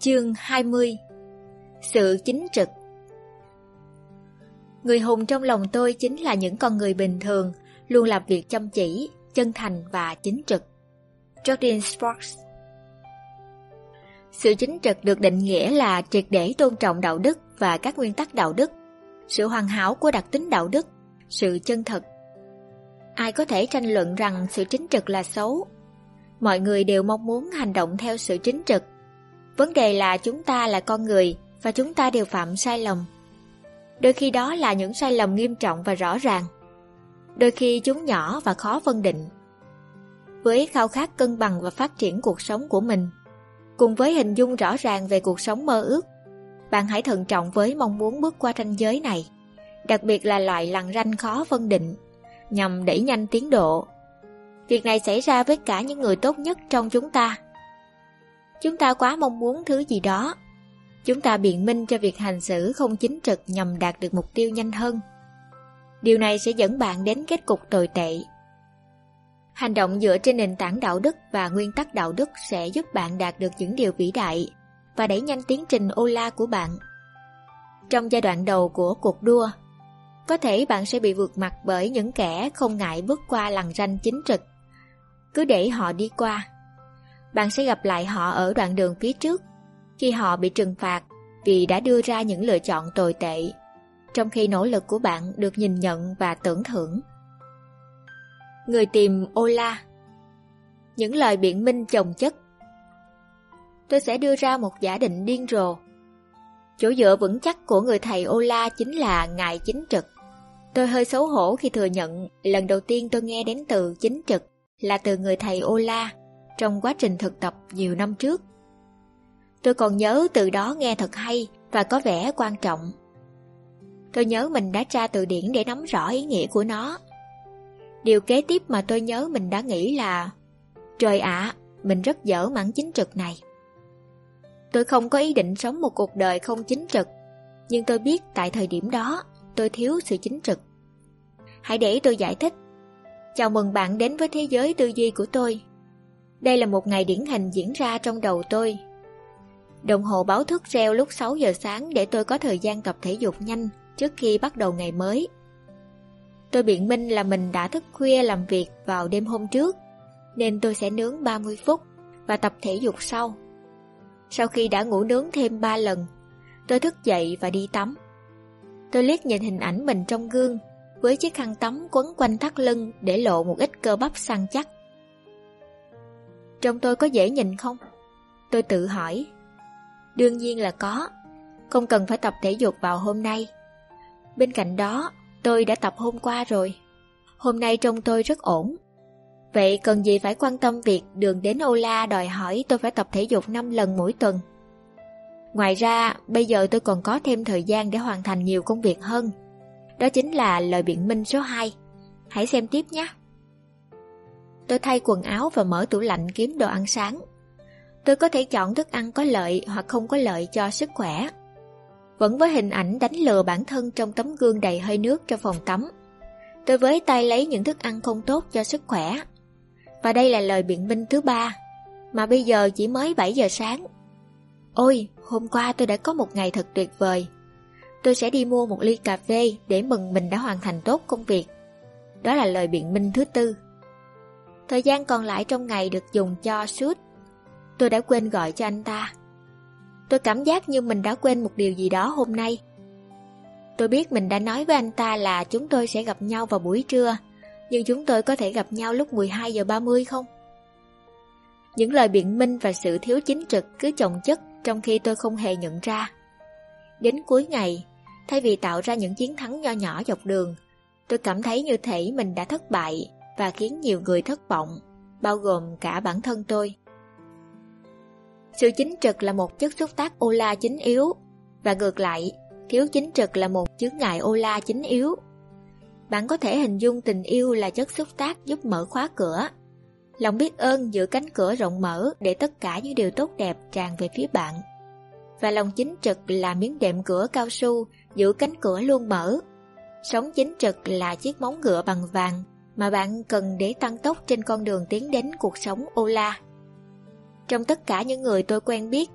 Chương 20 Sự chính trực Người hùng trong lòng tôi chính là những con người bình thường, luôn làm việc chăm chỉ, chân thành và chính trực. Jordan Sparks Sự chính trực được định nghĩa là triệt để tôn trọng đạo đức và các nguyên tắc đạo đức, sự hoàn hảo của đặc tính đạo đức, sự chân thật. Ai có thể tranh luận rằng sự chính trực là xấu? Mọi người đều mong muốn hành động theo sự chính trực. Vấn đề là chúng ta là con người và chúng ta đều phạm sai lầm. Đôi khi đó là những sai lầm nghiêm trọng và rõ ràng. Đôi khi chúng nhỏ và khó phân định. Với khao khát cân bằng và phát triển cuộc sống của mình, cùng với hình dung rõ ràng về cuộc sống mơ ước, bạn hãy thận trọng với mong muốn bước qua ranh giới này, đặc biệt là loại lằn ranh khó phân định, nhằm đẩy nhanh tiến độ. Việc này xảy ra với cả những người tốt nhất trong chúng ta. Chúng ta quá mong muốn thứ gì đó Chúng ta biện minh cho việc hành xử không chính trực nhằm đạt được mục tiêu nhanh hơn. Điều này sẽ dẫn bạn đến kết cục tồi tệ. Hành động dựa trên nền tảng đạo đức và nguyên tắc đạo đức sẽ giúp bạn đạt được những điều vĩ đại và đẩy nhanh tiến trình Ola của bạn. Trong giai đoạn đầu của cuộc đua, có thể bạn sẽ bị vượt mặt bởi những kẻ không ngại bước qua lằn ranh chính trực. Cứ để họ đi qua. Bạn sẽ gặp lại họ ở đoạn đường phía trước khi họ bị trừng phạt vì đã đưa ra những lựa chọn tồi tệ, trong khi nỗ lực của bạn được nhìn nhận và tưởng thưởng. Người tìm Ola Những lời biện minh chồng chất Tôi sẽ đưa ra một giả định điên rồ. Chỗ dựa vững chắc của người thầy Ola chính là ngài chính trực. Tôi hơi xấu hổ khi thừa nhận lần đầu tiên tôi nghe đến từ chính trực là từ người thầy Ola trong quá trình thực tập nhiều năm trước. Tôi còn nhớ từ đó nghe thật hay và có vẻ quan trọng. Tôi nhớ mình đã tra từ điển để nắm rõ ý nghĩa của nó. Điều kế tiếp mà tôi nhớ mình đã nghĩ là Trời ạ, mình rất dở mảng chính trực này. Tôi không có ý định sống một cuộc đời không chính trực, nhưng tôi biết tại thời điểm đó tôi thiếu sự chính trực. Hãy để tôi giải thích. Chào mừng bạn đến với thế giới tư duy của tôi. Đây là một ngày điển hình diễn ra trong đầu tôi Đồng hồ báo thức reo lúc 6 giờ sáng để tôi có thời gian tập thể dục nhanh trước khi bắt đầu ngày mới. Tôi biện minh là mình đã thức khuya làm việc vào đêm hôm trước, nên tôi sẽ nướng 30 phút và tập thể dục sau. Sau khi đã ngủ nướng thêm 3 lần, tôi thức dậy và đi tắm. Tôi liếc nhìn hình ảnh mình trong gương với chiếc khăn tắm quấn quanh thắt lưng để lộ một ít cơ bắp săn chắc. Trông tôi có dễ nhìn không? Tôi tự hỏi Đương nhiên là có, không cần phải tập thể dục vào hôm nay. Bên cạnh đó, tôi đã tập hôm qua rồi. Hôm nay trông tôi rất ổn. Vậy cần gì phải quan tâm việc đường đến Ola đòi hỏi tôi phải tập thể dục 5 lần mỗi tuần. Ngoài ra, bây giờ tôi còn có thêm thời gian để hoàn thành nhiều công việc hơn. Đó chính là lời biện minh số 2. Hãy xem tiếp nhé. Tôi thay quần áo và mở tủ lạnh kiếm đồ ăn sáng. Tôi có thể chọn thức ăn có lợi hoặc không có lợi cho sức khỏe. Vẫn với hình ảnh đánh lừa bản thân trong tấm gương đầy hơi nước trong phòng tắm. Tôi với tay lấy những thức ăn không tốt cho sức khỏe. Và đây là lời biện minh thứ ba, mà bây giờ chỉ mới 7 giờ sáng. Ôi, hôm qua tôi đã có một ngày thật tuyệt vời. Tôi sẽ đi mua một ly cà phê để mừng mình đã hoàn thành tốt công việc. Đó là lời biện minh thứ tư. Thời gian còn lại trong ngày được dùng cho suốt Tôi đã quên gọi cho anh ta. Tôi cảm giác như mình đã quên một điều gì đó hôm nay. Tôi biết mình đã nói với anh ta là chúng tôi sẽ gặp nhau vào buổi trưa, nhưng chúng tôi có thể gặp nhau lúc 12 giờ 30 không? Những lời biện minh và sự thiếu chính trực cứ chồng chất trong khi tôi không hề nhận ra. Đến cuối ngày, thay vì tạo ra những chiến thắng nho nhỏ dọc đường, tôi cảm thấy như thể mình đã thất bại và khiến nhiều người thất vọng, bao gồm cả bản thân tôi. Sự chính trực là một chất xúc tác Ola chính yếu, và ngược lại, thiếu chính trực là một chướng ngại Ola chính yếu. Bạn có thể hình dung tình yêu là chất xúc tác giúp mở khóa cửa. Lòng biết ơn giữ cánh cửa rộng mở để tất cả những điều tốt đẹp tràn về phía bạn. Và lòng chính trực là miếng đệm cửa cao su giữ cánh cửa luôn mở. Sống chính trực là chiếc móng ngựa bằng vàng mà bạn cần để tăng tốc trên con đường tiến đến cuộc sống Ola. Trong tất cả những người tôi quen biết,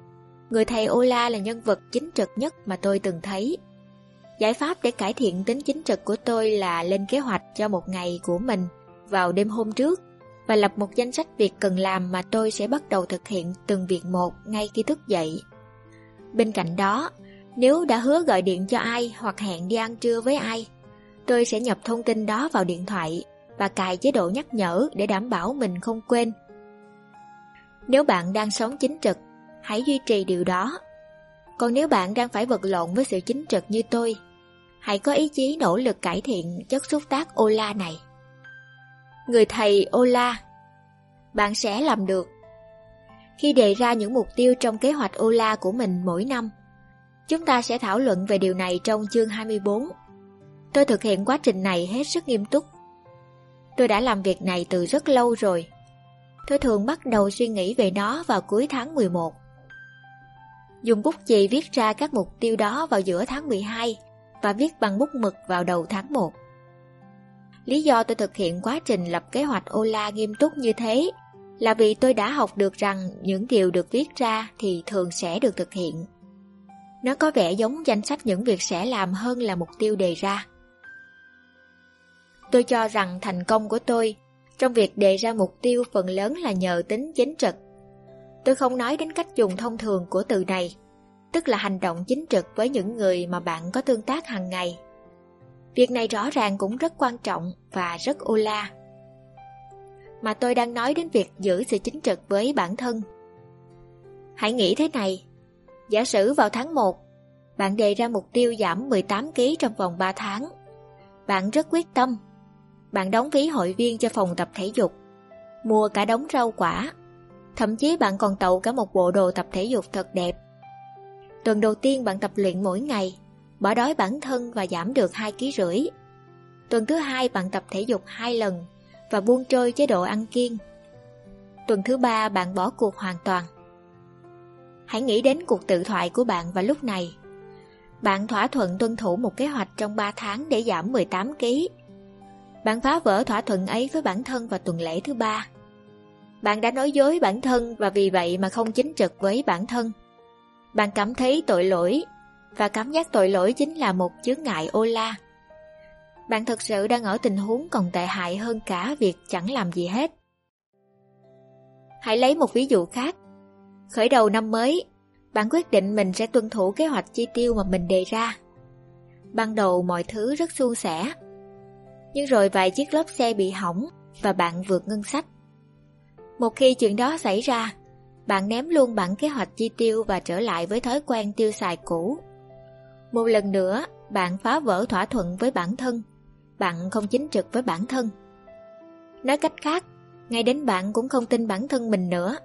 Người thầy Ola là nhân vật chính trực nhất mà tôi từng thấy. Giải pháp để cải thiện tính chính trực của tôi là lên kế hoạch cho một ngày của mình vào đêm hôm trước và lập một danh sách việc cần làm mà tôi sẽ bắt đầu thực hiện từng việc một ngay khi thức dậy. Bên cạnh đó, nếu đã hứa gọi điện cho ai hoặc hẹn đi ăn trưa với ai, tôi sẽ nhập thông tin đó vào điện thoại và cài chế độ nhắc nhở để đảm bảo mình không quên. Nếu bạn đang sống chính trực, hãy duy trì điều đó. Còn nếu bạn đang phải vật lộn với sự chính trực như tôi, hãy có ý chí nỗ lực cải thiện chất xúc tác Ola này. Người thầy Ola Bạn sẽ làm được. Khi đề ra những mục tiêu trong kế hoạch Ola của mình mỗi năm, chúng ta sẽ thảo luận về điều này trong chương 24. Tôi thực hiện quá trình này hết sức nghiêm túc. Tôi đã làm việc này từ rất lâu rồi. Tôi thường bắt đầu suy nghĩ về nó vào cuối tháng 11. Dùng bút chì viết ra các mục tiêu đó vào giữa tháng 12 và viết bằng bút mực vào đầu tháng 1. Lý do tôi thực hiện quá trình lập kế hoạch Ola nghiêm túc như thế là vì tôi đã học được rằng những điều được viết ra thì thường sẽ được thực hiện. Nó có vẻ giống danh sách những việc sẽ làm hơn là mục tiêu đề ra. Tôi cho rằng thành công của tôi trong việc đề ra mục tiêu phần lớn là nhờ tính chính trực. Tôi không nói đến cách dùng thông thường của từ này, tức là hành động chính trực với những người mà bạn có tương tác hàng ngày. Việc này rõ ràng cũng rất quan trọng và rất ô la. Mà tôi đang nói đến việc giữ sự chính trực với bản thân. Hãy nghĩ thế này, giả sử vào tháng 1, bạn đề ra mục tiêu giảm 18kg trong vòng 3 tháng. Bạn rất quyết tâm. Bạn đóng phí hội viên cho phòng tập thể dục, mua cả đống rau quả. Thậm chí bạn còn tậu cả một bộ đồ tập thể dục thật đẹp. Tuần đầu tiên bạn tập luyện mỗi ngày, bỏ đói bản thân và giảm được 2 kg rưỡi. Tuần thứ hai bạn tập thể dục 2 lần và buông trôi chế độ ăn kiêng. Tuần thứ ba bạn bỏ cuộc hoàn toàn. Hãy nghĩ đến cuộc tự thoại của bạn vào lúc này. Bạn thỏa thuận tuân thủ một kế hoạch trong 3 tháng để giảm 18 kg. Bạn phá vỡ thỏa thuận ấy với bản thân vào tuần lễ thứ ba. Bạn đã nói dối bản thân và vì vậy mà không chính trực với bản thân. Bạn cảm thấy tội lỗi và cảm giác tội lỗi chính là một chướng ngại ô la. Bạn thực sự đang ở tình huống còn tệ hại hơn cả việc chẳng làm gì hết. Hãy lấy một ví dụ khác. Khởi đầu năm mới, bạn quyết định mình sẽ tuân thủ kế hoạch chi tiêu mà mình đề ra. Ban đầu mọi thứ rất suôn sẻ. Nhưng rồi vài chiếc lốp xe bị hỏng và bạn vượt ngân sách. Một khi chuyện đó xảy ra, bạn ném luôn bản kế hoạch chi tiêu và trở lại với thói quen tiêu xài cũ. Một lần nữa, bạn phá vỡ thỏa thuận với bản thân. Bạn không chính trực với bản thân. Nói cách khác, ngay đến bạn cũng không tin bản thân mình nữa.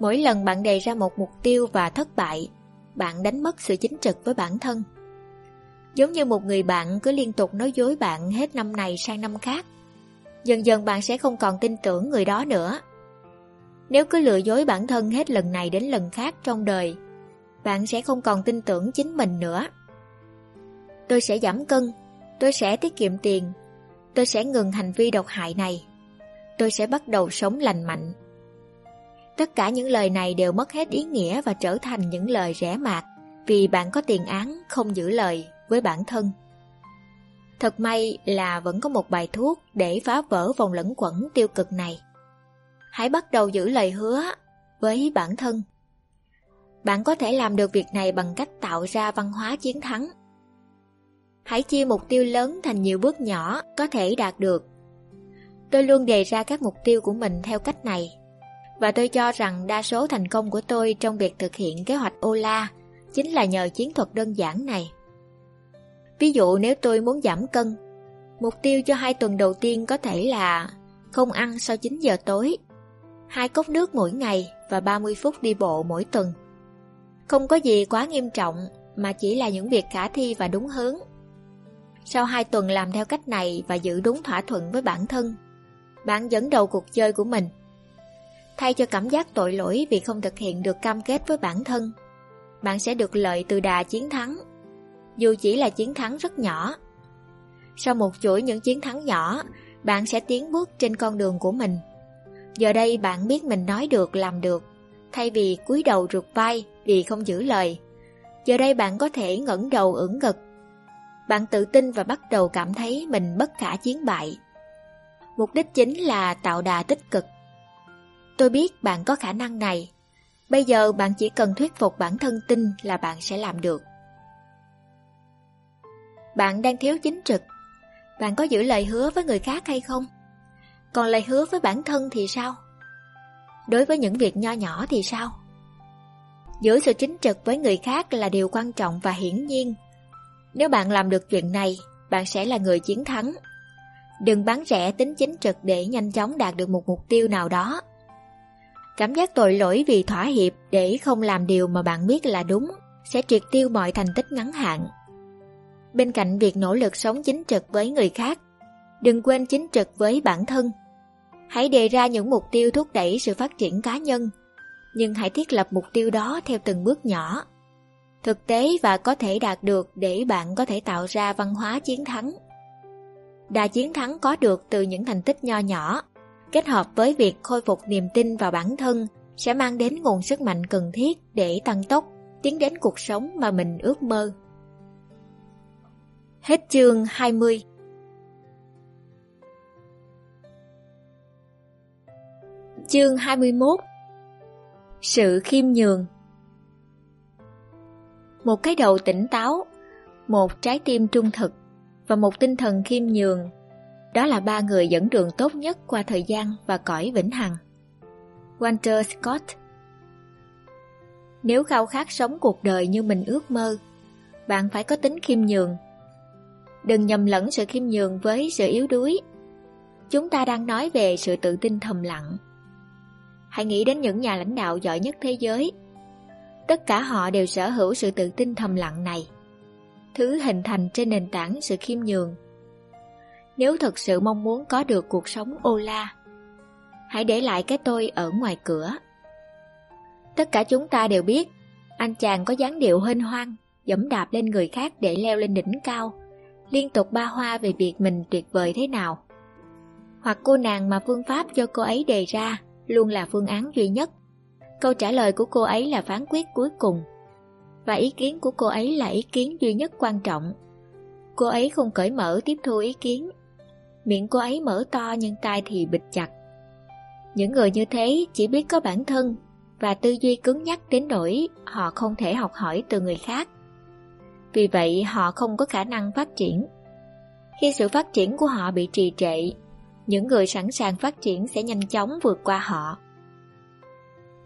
Mỗi lần bạn đề ra một mục tiêu và thất bại, bạn đánh mất sự chính trực với bản thân. Giống như một người bạn cứ liên tục nói dối bạn hết năm này sang năm khác. Dần dần bạn sẽ không còn tin tưởng người đó nữa. Nếu cứ lừa dối bản thân hết lần này đến lần khác trong đời, bạn sẽ không còn tin tưởng chính mình nữa. Tôi sẽ giảm cân, tôi sẽ tiết kiệm tiền, tôi sẽ ngừng hành vi độc hại này, tôi sẽ bắt đầu sống lành mạnh. Tất cả những lời này đều mất hết ý nghĩa và trở thành những lời rẻ mạt vì bạn có tiền án không giữ lời với bản thân. Thật may là vẫn có một bài thuốc để phá vỡ vòng lẫn quẩn tiêu cực này. Hãy bắt đầu giữ lời hứa với bản thân. Bạn có thể làm được việc này bằng cách tạo ra văn hóa chiến thắng. Hãy chia mục tiêu lớn thành nhiều bước nhỏ có thể đạt được. Tôi luôn đề ra các mục tiêu của mình theo cách này. Và tôi cho rằng đa số thành công của tôi trong việc thực hiện kế hoạch Ola chính là nhờ chiến thuật đơn giản này. Ví dụ nếu tôi muốn giảm cân, mục tiêu cho hai tuần đầu tiên có thể là không ăn sau 9 giờ tối, hai cốc nước mỗi ngày và 30 phút đi bộ mỗi tuần. Không có gì quá nghiêm trọng mà chỉ là những việc khả thi và đúng hướng. Sau hai tuần làm theo cách này và giữ đúng thỏa thuận với bản thân, bạn dẫn đầu cuộc chơi của mình. Thay cho cảm giác tội lỗi vì không thực hiện được cam kết với bản thân, bạn sẽ được lợi từ đà chiến thắng, dù chỉ là chiến thắng rất nhỏ. Sau một chuỗi những chiến thắng nhỏ, bạn sẽ tiến bước trên con đường của mình. Giờ đây bạn biết mình nói được làm được, thay vì cúi đầu rụt vai vì không giữ lời. Giờ đây bạn có thể ngẩng đầu ưỡn ngực. Bạn tự tin và bắt đầu cảm thấy mình bất khả chiến bại. Mục đích chính là tạo đà tích cực. Tôi biết bạn có khả năng này. Bây giờ bạn chỉ cần thuyết phục bản thân tin là bạn sẽ làm được. Bạn đang thiếu chính trực. Bạn có giữ lời hứa với người khác hay không? Còn lời hứa với bản thân thì sao? Đối với những việc nho nhỏ thì sao? Giữ sự chính trực với người khác là điều quan trọng và hiển nhiên. Nếu bạn làm được chuyện này, bạn sẽ là người chiến thắng. Đừng bán rẻ tính chính trực để nhanh chóng đạt được một mục tiêu nào đó. Cảm giác tội lỗi vì thỏa hiệp để không làm điều mà bạn biết là đúng sẽ triệt tiêu mọi thành tích ngắn hạn. Bên cạnh việc nỗ lực sống chính trực với người khác, đừng quên chính trực với bản thân. Hãy đề ra những mục tiêu thúc đẩy sự phát triển cá nhân, nhưng hãy thiết lập mục tiêu đó theo từng bước nhỏ. Thực tế và có thể đạt được để bạn có thể tạo ra văn hóa chiến thắng. Đà chiến thắng có được từ những thành tích nho nhỏ, kết hợp với việc khôi phục niềm tin vào bản thân sẽ mang đến nguồn sức mạnh cần thiết để tăng tốc, tiến đến cuộc sống mà mình ước mơ. Hết chương 20 Chương 21 Sự khiêm nhường. Một cái đầu tỉnh táo, một trái tim trung thực và một tinh thần khiêm nhường. Đó là ba người dẫn đường tốt nhất qua thời gian và cõi vĩnh hằng. Walter Scott. Nếu khao khát sống cuộc đời như mình ước mơ, bạn phải có tính khiêm nhường. Đừng nhầm lẫn sự khiêm nhường với sự yếu đuối. Chúng ta đang nói về sự tự tin thầm lặng. Hãy nghĩ đến những nhà lãnh đạo giỏi nhất thế giới. Tất cả họ đều sở hữu sự tự tin thầm lặng này. Thứ hình thành trên nền tảng sự khiêm nhường nếu thật sự mong muốn có được cuộc sống ô la. Hãy để lại cái tôi ở ngoài cửa. Tất cả chúng ta đều biết, anh chàng có dáng điệu hên hoang, dẫm đạp lên người khác để leo lên đỉnh cao, liên tục ba hoa về việc mình tuyệt vời thế nào. Hoặc cô nàng mà phương pháp cho cô ấy đề ra luôn là phương án duy nhất. Câu trả lời của cô ấy là phán quyết cuối cùng. Và ý kiến của cô ấy là ý kiến duy nhất quan trọng. Cô ấy không cởi mở tiếp thu ý kiến miệng cô ấy mở to nhưng tai thì bịt chặt. Những người như thế chỉ biết có bản thân và tư duy cứng nhắc đến nỗi họ không thể học hỏi từ người khác. Vì vậy họ không có khả năng phát triển. Khi sự phát triển của họ bị trì trệ, những người sẵn sàng phát triển sẽ nhanh chóng vượt qua họ.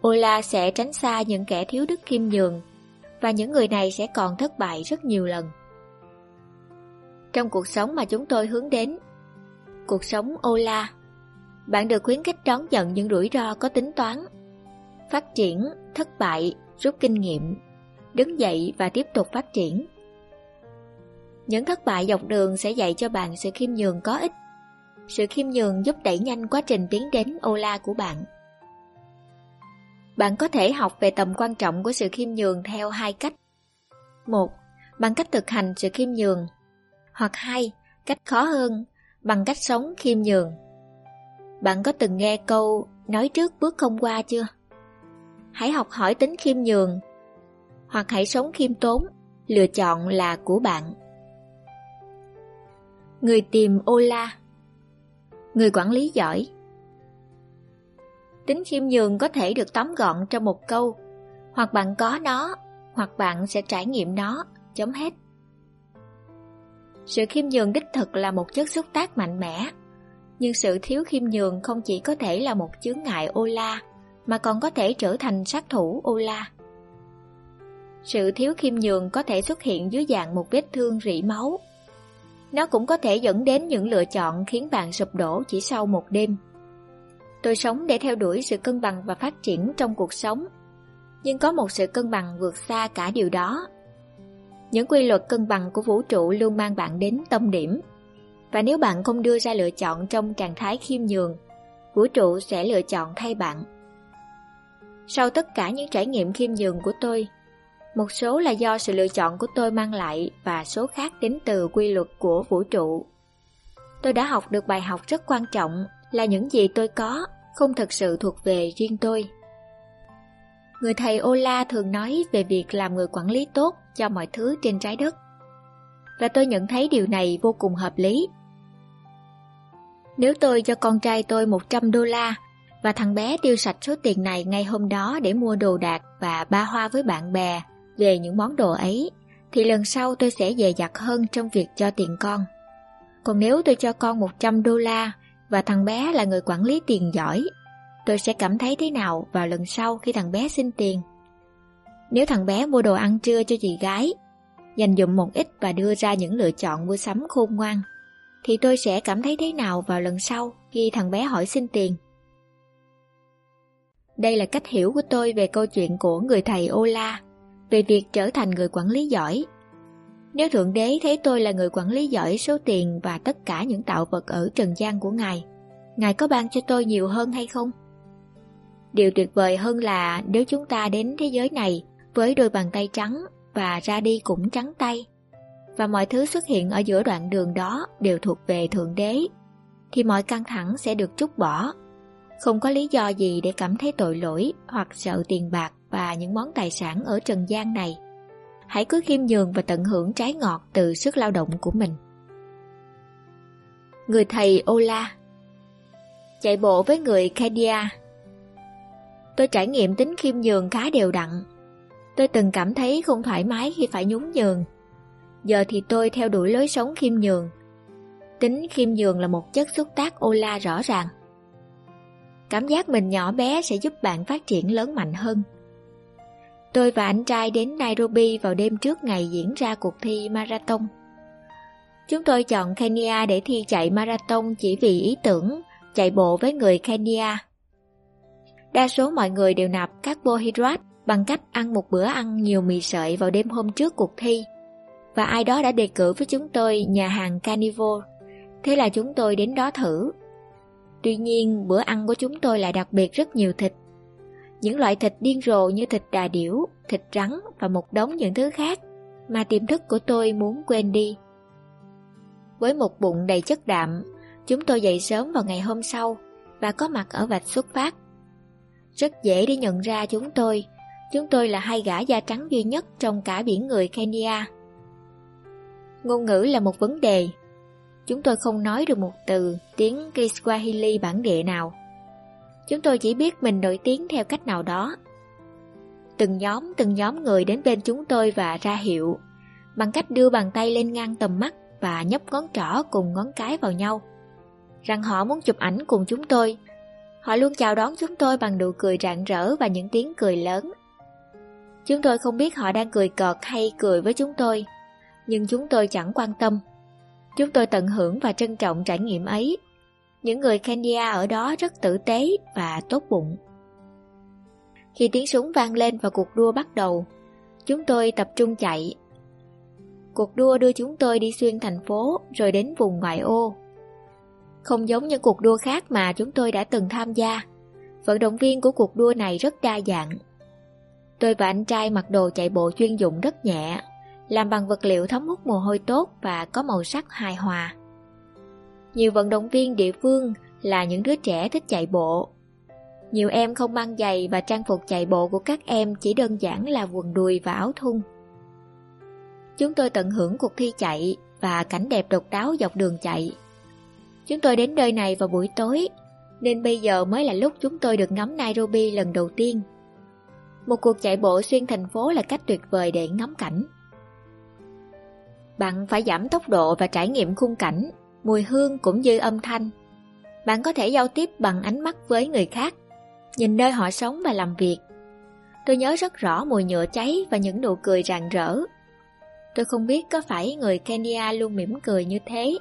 Ola sẽ tránh xa những kẻ thiếu đức khiêm nhường và những người này sẽ còn thất bại rất nhiều lần. Trong cuộc sống mà chúng tôi hướng đến, cuộc sống ola. Bạn được khuyến khích đón nhận những rủi ro có tính toán, phát triển, thất bại, rút kinh nghiệm, đứng dậy và tiếp tục phát triển. Những thất bại dọc đường sẽ dạy cho bạn sự khiêm nhường có ích. Sự khiêm nhường giúp đẩy nhanh quá trình tiến đến ô la của bạn. Bạn có thể học về tầm quan trọng của sự khiêm nhường theo hai cách. Một, bằng cách thực hành sự khiêm nhường. Hoặc hai, cách khó hơn bằng cách sống khiêm nhường. Bạn có từng nghe câu nói trước bước không qua chưa? Hãy học hỏi tính khiêm nhường, hoặc hãy sống khiêm tốn, lựa chọn là của bạn. Người tìm Ola Người quản lý giỏi Tính khiêm nhường có thể được tóm gọn trong một câu Hoặc bạn có nó, hoặc bạn sẽ trải nghiệm nó, chấm hết sự khiêm nhường đích thực là một chất xúc tác mạnh mẽ. Nhưng sự thiếu khiêm nhường không chỉ có thể là một chướng ngại Ola, mà còn có thể trở thành sát thủ Ola. Sự thiếu khiêm nhường có thể xuất hiện dưới dạng một vết thương rỉ máu. Nó cũng có thể dẫn đến những lựa chọn khiến bạn sụp đổ chỉ sau một đêm. Tôi sống để theo đuổi sự cân bằng và phát triển trong cuộc sống. Nhưng có một sự cân bằng vượt xa cả điều đó những quy luật cân bằng của vũ trụ luôn mang bạn đến tâm điểm. Và nếu bạn không đưa ra lựa chọn trong trạng thái khiêm nhường, vũ trụ sẽ lựa chọn thay bạn. Sau tất cả những trải nghiệm khiêm nhường của tôi, một số là do sự lựa chọn của tôi mang lại và số khác đến từ quy luật của vũ trụ. Tôi đã học được bài học rất quan trọng là những gì tôi có không thực sự thuộc về riêng tôi. Người thầy Ola thường nói về việc làm người quản lý tốt cho mọi thứ trên trái đất. Và tôi nhận thấy điều này vô cùng hợp lý. Nếu tôi cho con trai tôi 100 đô la và thằng bé tiêu sạch số tiền này ngay hôm đó để mua đồ đạc và ba hoa với bạn bè về những món đồ ấy, thì lần sau tôi sẽ dè dặt hơn trong việc cho tiền con. Còn nếu tôi cho con 100 đô la và thằng bé là người quản lý tiền giỏi, tôi sẽ cảm thấy thế nào vào lần sau khi thằng bé xin tiền. Nếu thằng bé mua đồ ăn trưa cho chị gái, dành dụm một ít và đưa ra những lựa chọn mua sắm khôn ngoan, thì tôi sẽ cảm thấy thế nào vào lần sau khi thằng bé hỏi xin tiền. Đây là cách hiểu của tôi về câu chuyện của người thầy Ola, về việc trở thành người quản lý giỏi. Nếu Thượng Đế thấy tôi là người quản lý giỏi số tiền và tất cả những tạo vật ở trần gian của Ngài, Ngài có ban cho tôi nhiều hơn hay không? Điều tuyệt vời hơn là nếu chúng ta đến thế giới này với đôi bàn tay trắng và ra đi cũng trắng tay, và mọi thứ xuất hiện ở giữa đoạn đường đó đều thuộc về Thượng Đế, thì mọi căng thẳng sẽ được trút bỏ. Không có lý do gì để cảm thấy tội lỗi hoặc sợ tiền bạc và những món tài sản ở trần gian này. Hãy cứ khiêm nhường và tận hưởng trái ngọt từ sức lao động của mình. Người thầy Ola, Chạy bộ với người Kedia Tôi trải nghiệm tính khiêm nhường khá đều đặn. Tôi từng cảm thấy không thoải mái khi phải nhún nhường. Giờ thì tôi theo đuổi lối sống khiêm nhường. Tính khiêm nhường là một chất xúc tác Ola rõ ràng. Cảm giác mình nhỏ bé sẽ giúp bạn phát triển lớn mạnh hơn. Tôi và anh trai đến Nairobi vào đêm trước ngày diễn ra cuộc thi marathon. Chúng tôi chọn Kenya để thi chạy marathon chỉ vì ý tưởng chạy bộ với người Kenya. Đa số mọi người đều nạp carbohydrate bằng cách ăn một bữa ăn nhiều mì sợi vào đêm hôm trước cuộc thi. Và ai đó đã đề cử với chúng tôi nhà hàng Carnivore. Thế là chúng tôi đến đó thử. Tuy nhiên, bữa ăn của chúng tôi lại đặc biệt rất nhiều thịt. Những loại thịt điên rồ như thịt đà điểu, thịt rắn và một đống những thứ khác mà tiềm thức của tôi muốn quên đi. Với một bụng đầy chất đạm, chúng tôi dậy sớm vào ngày hôm sau và có mặt ở vạch xuất phát. Rất dễ để nhận ra chúng tôi, chúng tôi là hai gã da trắng duy nhất trong cả biển người Kenya. Ngôn ngữ là một vấn đề. Chúng tôi không nói được một từ tiếng Kiswahili bản địa nào. Chúng tôi chỉ biết mình nổi tiếng theo cách nào đó. Từng nhóm, từng nhóm người đến bên chúng tôi và ra hiệu, bằng cách đưa bàn tay lên ngang tầm mắt và nhấp ngón trỏ cùng ngón cái vào nhau. Rằng họ muốn chụp ảnh cùng chúng tôi. Họ luôn chào đón chúng tôi bằng nụ cười rạng rỡ và những tiếng cười lớn. Chúng tôi không biết họ đang cười cợt hay cười với chúng tôi, nhưng chúng tôi chẳng quan tâm. Chúng tôi tận hưởng và trân trọng trải nghiệm ấy những người Kenya ở đó rất tử tế và tốt bụng. Khi tiếng súng vang lên và cuộc đua bắt đầu, chúng tôi tập trung chạy. Cuộc đua đưa chúng tôi đi xuyên thành phố rồi đến vùng ngoại ô. Không giống những cuộc đua khác mà chúng tôi đã từng tham gia, vận động viên của cuộc đua này rất đa dạng. Tôi và anh trai mặc đồ chạy bộ chuyên dụng rất nhẹ, làm bằng vật liệu thấm hút mồ hôi tốt và có màu sắc hài hòa. Nhiều vận động viên địa phương là những đứa trẻ thích chạy bộ. Nhiều em không mang giày và trang phục chạy bộ của các em chỉ đơn giản là quần đùi và áo thun. Chúng tôi tận hưởng cuộc thi chạy và cảnh đẹp độc đáo dọc đường chạy. Chúng tôi đến nơi này vào buổi tối, nên bây giờ mới là lúc chúng tôi được ngắm Nairobi lần đầu tiên. Một cuộc chạy bộ xuyên thành phố là cách tuyệt vời để ngắm cảnh. Bạn phải giảm tốc độ và trải nghiệm khung cảnh mùi hương cũng như âm thanh. Bạn có thể giao tiếp bằng ánh mắt với người khác, nhìn nơi họ sống và làm việc. Tôi nhớ rất rõ mùi nhựa cháy và những nụ cười rạng rỡ. Tôi không biết có phải người Kenya luôn mỉm cười như thế,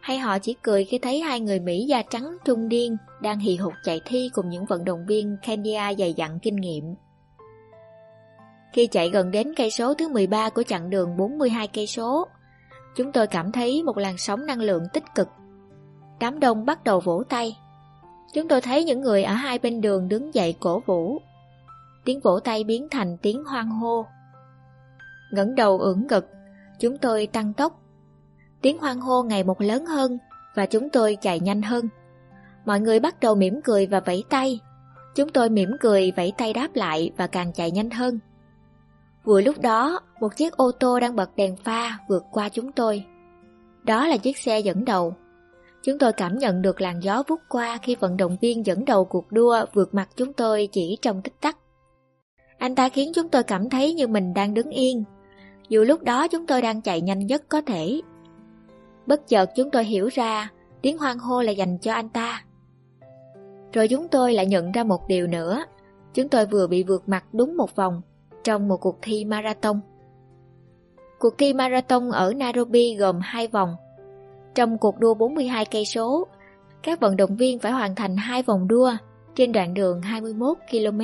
hay họ chỉ cười khi thấy hai người Mỹ da trắng trung điên đang hì hục chạy thi cùng những vận động viên Kenya dày dặn kinh nghiệm. Khi chạy gần đến cây số thứ 13 của chặng đường 42 cây số, Chúng tôi cảm thấy một làn sóng năng lượng tích cực. Đám đông bắt đầu vỗ tay. Chúng tôi thấy những người ở hai bên đường đứng dậy cổ vũ. Tiếng vỗ tay biến thành tiếng hoang hô. ngẩng đầu ưỡn ngực, chúng tôi tăng tốc. Tiếng hoang hô ngày một lớn hơn và chúng tôi chạy nhanh hơn. Mọi người bắt đầu mỉm cười và vẫy tay. Chúng tôi mỉm cười vẫy tay đáp lại và càng chạy nhanh hơn. Vừa lúc đó, một chiếc ô tô đang bật đèn pha vượt qua chúng tôi. Đó là chiếc xe dẫn đầu. Chúng tôi cảm nhận được làn gió vút qua khi vận động viên dẫn đầu cuộc đua vượt mặt chúng tôi chỉ trong tích tắc. Anh ta khiến chúng tôi cảm thấy như mình đang đứng yên, dù lúc đó chúng tôi đang chạy nhanh nhất có thể. Bất chợt chúng tôi hiểu ra tiếng hoan hô là dành cho anh ta. Rồi chúng tôi lại nhận ra một điều nữa, chúng tôi vừa bị vượt mặt đúng một vòng trong một cuộc thi marathon. Cuộc thi marathon ở Nairobi gồm hai vòng. Trong cuộc đua 42 cây số, các vận động viên phải hoàn thành hai vòng đua trên đoạn đường 21 km.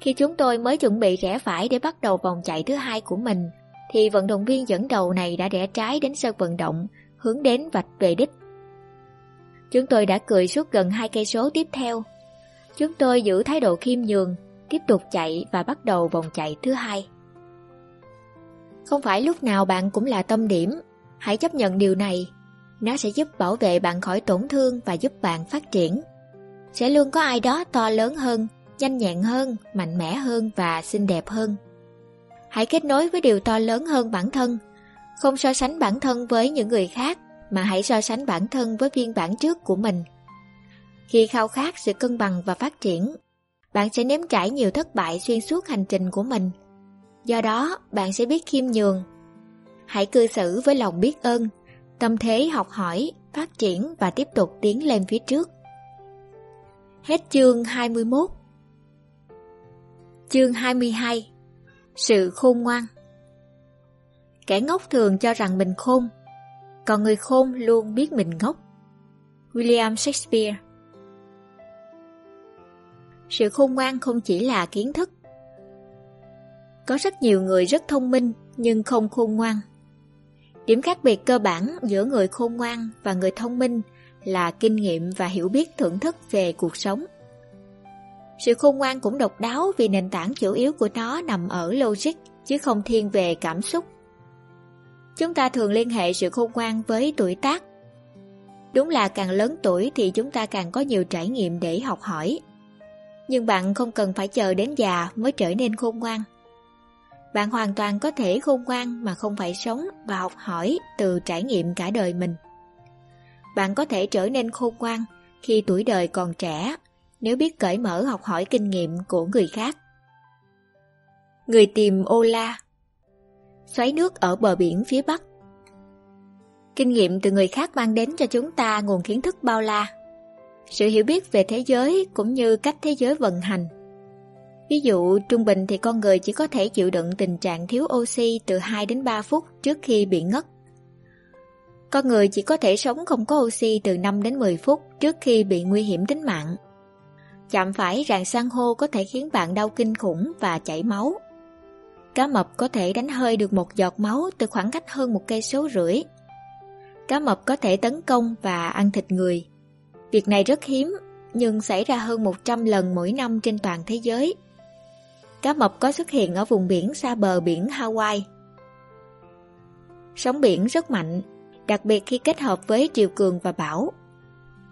Khi chúng tôi mới chuẩn bị rẽ phải để bắt đầu vòng chạy thứ hai của mình, thì vận động viên dẫn đầu này đã rẽ trái đến sân vận động, hướng đến vạch về đích. Chúng tôi đã cười suốt gần hai cây số tiếp theo. Chúng tôi giữ thái độ khiêm nhường, tiếp tục chạy và bắt đầu vòng chạy thứ hai. Không phải lúc nào bạn cũng là tâm điểm, hãy chấp nhận điều này. Nó sẽ giúp bảo vệ bạn khỏi tổn thương và giúp bạn phát triển. Sẽ luôn có ai đó to lớn hơn, nhanh nhẹn hơn, mạnh mẽ hơn và xinh đẹp hơn. Hãy kết nối với điều to lớn hơn bản thân, không so sánh bản thân với những người khác mà hãy so sánh bản thân với phiên bản trước của mình. Khi khao khát sự cân bằng và phát triển, bạn sẽ nếm trải nhiều thất bại xuyên suốt hành trình của mình. Do đó, bạn sẽ biết khiêm nhường. Hãy cư xử với lòng biết ơn, tâm thế học hỏi, phát triển và tiếp tục tiến lên phía trước. Hết chương 21 Chương 22 Sự khôn ngoan Kẻ ngốc thường cho rằng mình khôn, còn người khôn luôn biết mình ngốc. William Shakespeare sự khôn ngoan không chỉ là kiến thức. Có rất nhiều người rất thông minh, nhưng không khôn ngoan. Điểm khác biệt cơ bản giữa người khôn ngoan và người thông minh là kinh nghiệm và hiểu biết thưởng thức về cuộc sống. Sự khôn ngoan cũng độc đáo vì nền tảng chủ yếu của nó nằm ở logic, chứ không thiên về cảm xúc. Chúng ta thường liên hệ sự khôn ngoan với tuổi tác. Đúng là càng lớn tuổi thì chúng ta càng có nhiều trải nghiệm để học hỏi. Nhưng bạn không cần phải chờ đến già mới trở nên khôn ngoan. Bạn hoàn toàn có thể khôn ngoan mà không phải sống và học hỏi từ trải nghiệm cả đời mình. Bạn có thể trở nên khôn ngoan khi tuổi đời còn trẻ nếu biết cởi mở học hỏi kinh nghiệm của người khác. Người tìm ô la Xoáy nước ở bờ biển phía Bắc Kinh nghiệm từ người khác mang đến cho chúng ta nguồn kiến thức bao la. Sự hiểu biết về thế giới cũng như cách thế giới vận hành. Ví dụ, trung bình thì con người chỉ có thể chịu đựng tình trạng thiếu oxy từ 2 đến 3 phút trước khi bị ngất. Con người chỉ có thể sống không có oxy từ 5 đến 10 phút trước khi bị nguy hiểm tính mạng. Chạm phải rạn san hô có thể khiến bạn đau kinh khủng và chảy máu. Cá mập có thể đánh hơi được một giọt máu từ khoảng cách hơn một cây số rưỡi. Cá mập có thể tấn công và ăn thịt người. Việc này rất hiếm, nhưng xảy ra hơn 100 lần mỗi năm trên toàn thế giới. Cá mập có xuất hiện ở vùng biển xa bờ biển Hawaii. Sóng biển rất mạnh, đặc biệt khi kết hợp với triều cường và bão.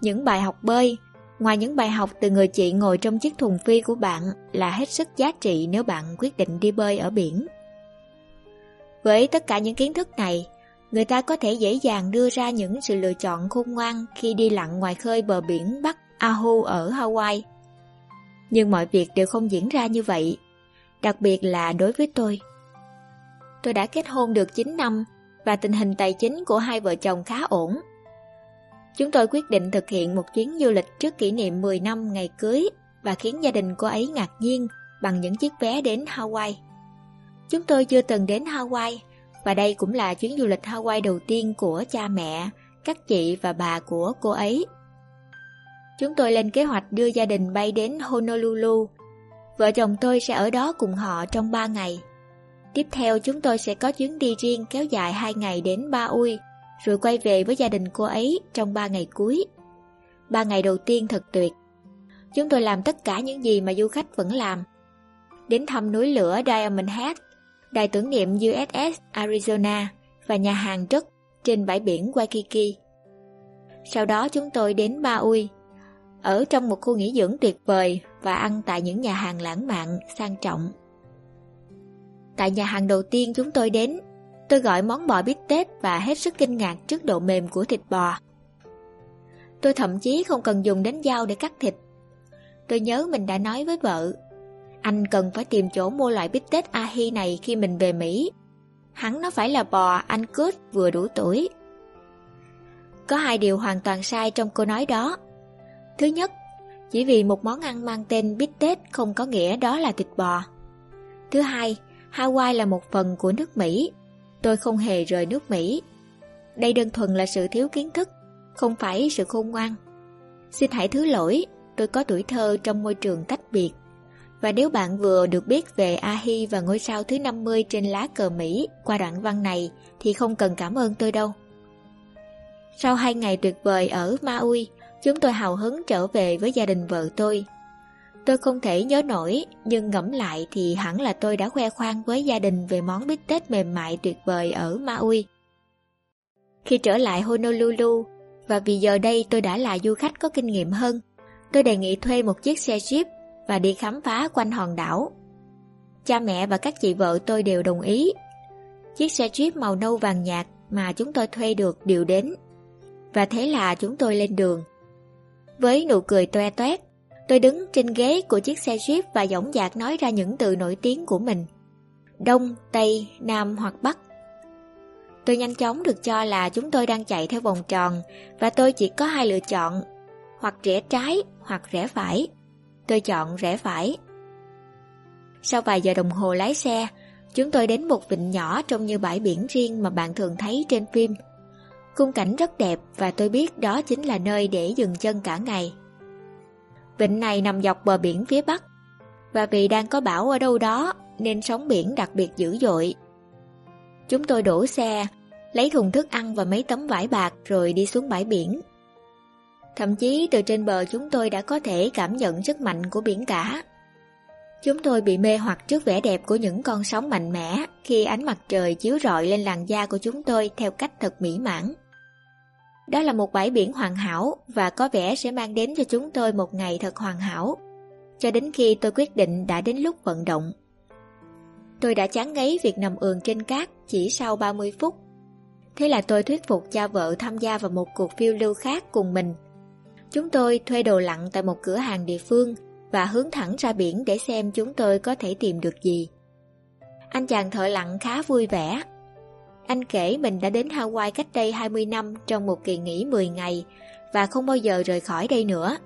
Những bài học bơi Ngoài những bài học từ người chị ngồi trong chiếc thùng phi của bạn là hết sức giá trị nếu bạn quyết định đi bơi ở biển. Với tất cả những kiến thức này, người ta có thể dễ dàng đưa ra những sự lựa chọn khôn ngoan khi đi lặn ngoài khơi bờ biển Bắc Ahu ở Hawaii. Nhưng mọi việc đều không diễn ra như vậy, đặc biệt là đối với tôi. Tôi đã kết hôn được 9 năm và tình hình tài chính của hai vợ chồng khá ổn. Chúng tôi quyết định thực hiện một chuyến du lịch trước kỷ niệm 10 năm ngày cưới và khiến gia đình cô ấy ngạc nhiên bằng những chiếc vé đến Hawaii. Chúng tôi chưa từng đến Hawaii và đây cũng là chuyến du lịch Hawaii đầu tiên của cha mẹ, các chị và bà của cô ấy. Chúng tôi lên kế hoạch đưa gia đình bay đến Honolulu. Vợ chồng tôi sẽ ở đó cùng họ trong 3 ngày. Tiếp theo chúng tôi sẽ có chuyến đi riêng kéo dài 2 ngày đến Ba Ui rồi quay về với gia đình cô ấy trong ba ngày cuối. Ba ngày đầu tiên thật tuyệt. Chúng tôi làm tất cả những gì mà du khách vẫn làm. Đến thăm núi lửa Diamond Head, đài tưởng niệm USS Arizona và nhà hàng Đức trên bãi biển Waikiki. Sau đó chúng tôi đến Maui. ở trong một khu nghỉ dưỡng tuyệt vời và ăn tại những nhà hàng lãng mạn, sang trọng. Tại nhà hàng đầu tiên chúng tôi đến, tôi gọi món bò bít tết và hết sức kinh ngạc trước độ mềm của thịt bò. Tôi thậm chí không cần dùng đến dao để cắt thịt. Tôi nhớ mình đã nói với vợ, anh cần phải tìm chỗ mua loại bít tết Ahi này khi mình về Mỹ. Hắn nó phải là bò anh cướp vừa đủ tuổi. Có hai điều hoàn toàn sai trong câu nói đó. Thứ nhất, chỉ vì một món ăn mang tên bít tết không có nghĩa đó là thịt bò. Thứ hai, Hawaii là một phần của nước Mỹ. Tôi không hề rời nước Mỹ. Đây đơn thuần là sự thiếu kiến thức, không phải sự khôn ngoan. Xin hãy thứ lỗi, tôi có tuổi thơ trong môi trường tách biệt. Và nếu bạn vừa được biết về Ahi và ngôi sao thứ 50 trên lá cờ Mỹ qua đoạn văn này thì không cần cảm ơn tôi đâu. Sau hai ngày tuyệt vời ở Maui, chúng tôi hào hứng trở về với gia đình vợ tôi. Tôi không thể nhớ nổi, nhưng ngẫm lại thì hẳn là tôi đã khoe khoang với gia đình về món bít tết mềm mại tuyệt vời ở Maui. Khi trở lại Honolulu, và vì giờ đây tôi đã là du khách có kinh nghiệm hơn, tôi đề nghị thuê một chiếc xe Jeep và đi khám phá quanh hòn đảo. Cha mẹ và các chị vợ tôi đều đồng ý. Chiếc xe Jeep màu nâu vàng nhạt mà chúng tôi thuê được đều đến. Và thế là chúng tôi lên đường. Với nụ cười toe toét, tôi đứng trên ghế của chiếc xe Jeep và dõng dạc nói ra những từ nổi tiếng của mình. Đông, Tây, Nam hoặc Bắc. Tôi nhanh chóng được cho là chúng tôi đang chạy theo vòng tròn và tôi chỉ có hai lựa chọn, hoặc rẽ trái hoặc rẽ phải. Tôi chọn rẽ phải. Sau vài giờ đồng hồ lái xe, chúng tôi đến một vịnh nhỏ trông như bãi biển riêng mà bạn thường thấy trên phim. Khung cảnh rất đẹp và tôi biết đó chính là nơi để dừng chân cả ngày. Vịnh này nằm dọc bờ biển phía bắc và vì đang có bão ở đâu đó nên sóng biển đặc biệt dữ dội. Chúng tôi đổ xe, lấy thùng thức ăn và mấy tấm vải bạc rồi đi xuống bãi biển. Thậm chí từ trên bờ chúng tôi đã có thể cảm nhận sức mạnh của biển cả. Chúng tôi bị mê hoặc trước vẻ đẹp của những con sóng mạnh mẽ khi ánh mặt trời chiếu rọi lên làn da của chúng tôi theo cách thật mỹ mãn. Đó là một bãi biển hoàn hảo và có vẻ sẽ mang đến cho chúng tôi một ngày thật hoàn hảo, cho đến khi tôi quyết định đã đến lúc vận động. Tôi đã chán ngấy việc nằm ườn trên cát chỉ sau 30 phút. Thế là tôi thuyết phục cha vợ tham gia vào một cuộc phiêu lưu khác cùng mình Chúng tôi thuê đồ lặn tại một cửa hàng địa phương và hướng thẳng ra biển để xem chúng tôi có thể tìm được gì. Anh chàng thợ lặn khá vui vẻ. Anh kể mình đã đến Hawaii cách đây 20 năm trong một kỳ nghỉ 10 ngày và không bao giờ rời khỏi đây nữa.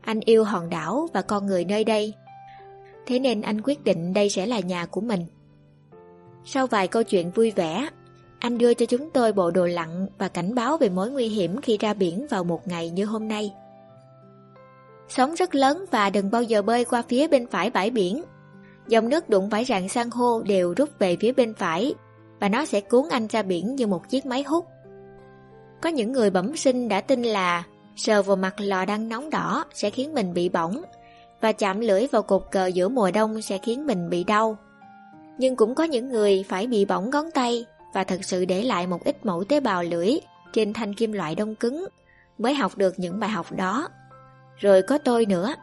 Anh yêu hòn đảo và con người nơi đây. Thế nên anh quyết định đây sẽ là nhà của mình. Sau vài câu chuyện vui vẻ, anh đưa cho chúng tôi bộ đồ lặn và cảnh báo về mối nguy hiểm khi ra biển vào một ngày như hôm nay. Sóng rất lớn và đừng bao giờ bơi qua phía bên phải bãi biển. Dòng nước đụng phải rạn san hô đều rút về phía bên phải, và nó sẽ cuốn anh ra biển như một chiếc máy hút. Có những người bẩm sinh đã tin là sờ vào mặt lò đang nóng đỏ sẽ khiến mình bị bỏng, và chạm lưỡi vào cột cờ giữa mùa đông sẽ khiến mình bị đau. Nhưng cũng có những người phải bị bỏng ngón tay và thật sự để lại một ít mẫu tế bào lưỡi trên thanh kim loại đông cứng mới học được những bài học đó. Rồi có tôi nữa.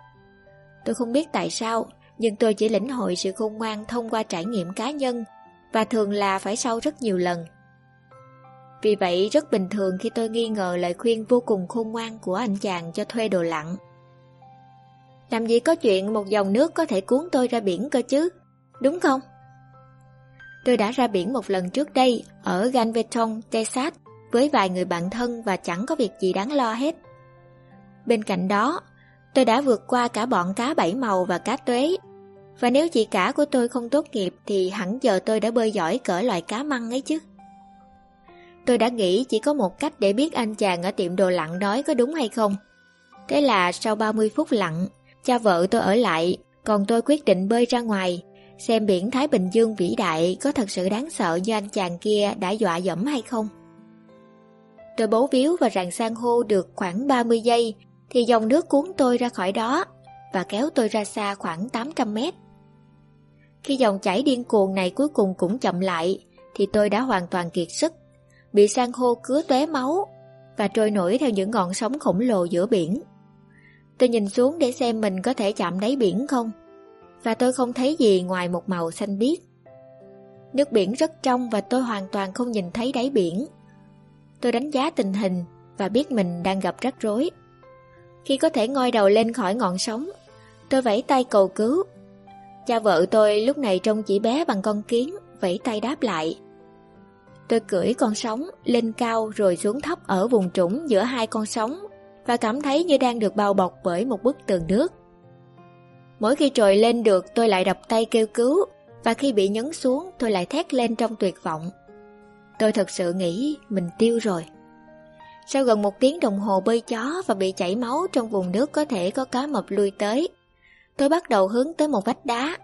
Tôi không biết tại sao, nhưng tôi chỉ lĩnh hội sự khôn ngoan thông qua trải nghiệm cá nhân và thường là phải sau rất nhiều lần. Vì vậy rất bình thường khi tôi nghi ngờ lời khuyên vô cùng khôn ngoan của anh chàng cho thuê đồ lặn. Làm gì có chuyện một dòng nước có thể cuốn tôi ra biển cơ chứ, đúng không? Tôi đã ra biển một lần trước đây ở Ganveton, Texas với vài người bạn thân và chẳng có việc gì đáng lo hết. Bên cạnh đó, tôi đã vượt qua cả bọn cá bảy màu và cá tuế. Và nếu chị cả của tôi không tốt nghiệp thì hẳn giờ tôi đã bơi giỏi cỡ loại cá măng ấy chứ. Tôi đã nghĩ chỉ có một cách để biết anh chàng ở tiệm đồ lặn đói có đúng hay không. Thế là sau 30 phút lặn, cha vợ tôi ở lại, còn tôi quyết định bơi ra ngoài xem biển Thái Bình Dương vĩ đại có thật sự đáng sợ như anh chàng kia đã dọa dẫm hay không. Tôi bấu víu và rạng san hô được khoảng 30 giây thì dòng nước cuốn tôi ra khỏi đó và kéo tôi ra xa khoảng 800 mét. Khi dòng chảy điên cuồng này cuối cùng cũng chậm lại thì tôi đã hoàn toàn kiệt sức, bị san hô cứa tóe máu và trôi nổi theo những ngọn sóng khổng lồ giữa biển. Tôi nhìn xuống để xem mình có thể chạm đáy biển không. Và tôi không thấy gì ngoài một màu xanh biếc. Nước biển rất trong và tôi hoàn toàn không nhìn thấy đáy biển. Tôi đánh giá tình hình và biết mình đang gặp rắc rối. Khi có thể ngoi đầu lên khỏi ngọn sóng, tôi vẫy tay cầu cứu. Cha vợ tôi lúc này trông chỉ bé bằng con kiến, vẫy tay đáp lại. Tôi cưỡi con sóng lên cao rồi xuống thấp ở vùng trũng giữa hai con sóng và cảm thấy như đang được bao bọc bởi một bức tường nước. Mỗi khi trồi lên được tôi lại đập tay kêu cứu và khi bị nhấn xuống tôi lại thét lên trong tuyệt vọng. Tôi thật sự nghĩ mình tiêu rồi. Sau gần một tiếng đồng hồ bơi chó và bị chảy máu trong vùng nước có thể có cá mập lui tới, tôi bắt đầu hướng tới một vách đá,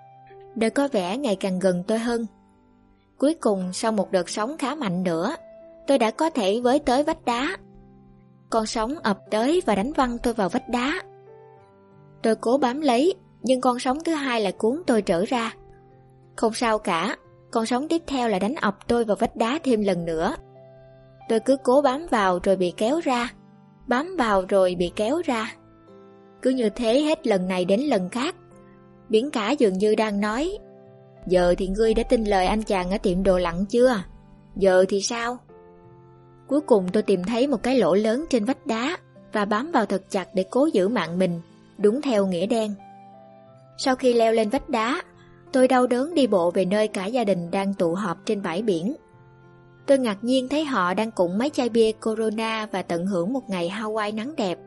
nơi có vẻ ngày càng gần tôi hơn. Cuối cùng sau một đợt sóng khá mạnh nữa, tôi đã có thể với tới vách đá. Con sóng ập tới và đánh văng tôi vào vách đá. Tôi cố bám lấy, nhưng con sóng thứ hai lại cuốn tôi trở ra. Không sao cả, con sóng tiếp theo là đánh ập tôi vào vách đá thêm lần nữa. Tôi cứ cố bám vào rồi bị kéo ra, bám vào rồi bị kéo ra. Cứ như thế hết lần này đến lần khác. Biển cả dường như đang nói Giờ thì ngươi đã tin lời anh chàng ở tiệm đồ lặng chưa? Giờ thì sao? Cuối cùng tôi tìm thấy một cái lỗ lớn trên vách đá và bám vào thật chặt để cố giữ mạng mình, đúng theo nghĩa đen. Sau khi leo lên vách đá, tôi đau đớn đi bộ về nơi cả gia đình đang tụ họp trên bãi biển. Tôi ngạc nhiên thấy họ đang cụng mấy chai bia Corona và tận hưởng một ngày Hawaii nắng đẹp.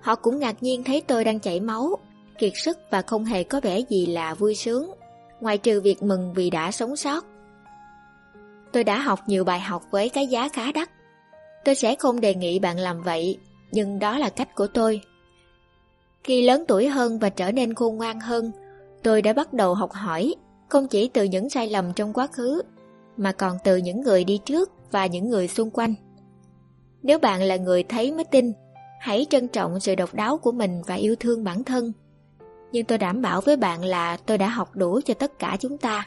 Họ cũng ngạc nhiên thấy tôi đang chảy máu, kiệt sức và không hề có vẻ gì là vui sướng ngoài trừ việc mừng vì đã sống sót. Tôi đã học nhiều bài học với cái giá khá đắt. Tôi sẽ không đề nghị bạn làm vậy, nhưng đó là cách của tôi. Khi lớn tuổi hơn và trở nên khôn ngoan hơn, tôi đã bắt đầu học hỏi, không chỉ từ những sai lầm trong quá khứ, mà còn từ những người đi trước và những người xung quanh. Nếu bạn là người thấy mới tin, hãy trân trọng sự độc đáo của mình và yêu thương bản thân nhưng tôi đảm bảo với bạn là tôi đã học đủ cho tất cả chúng ta.